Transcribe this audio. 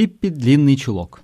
Пиппи длинный чулок.